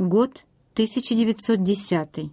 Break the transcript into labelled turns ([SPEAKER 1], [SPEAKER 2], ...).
[SPEAKER 1] Год 1910.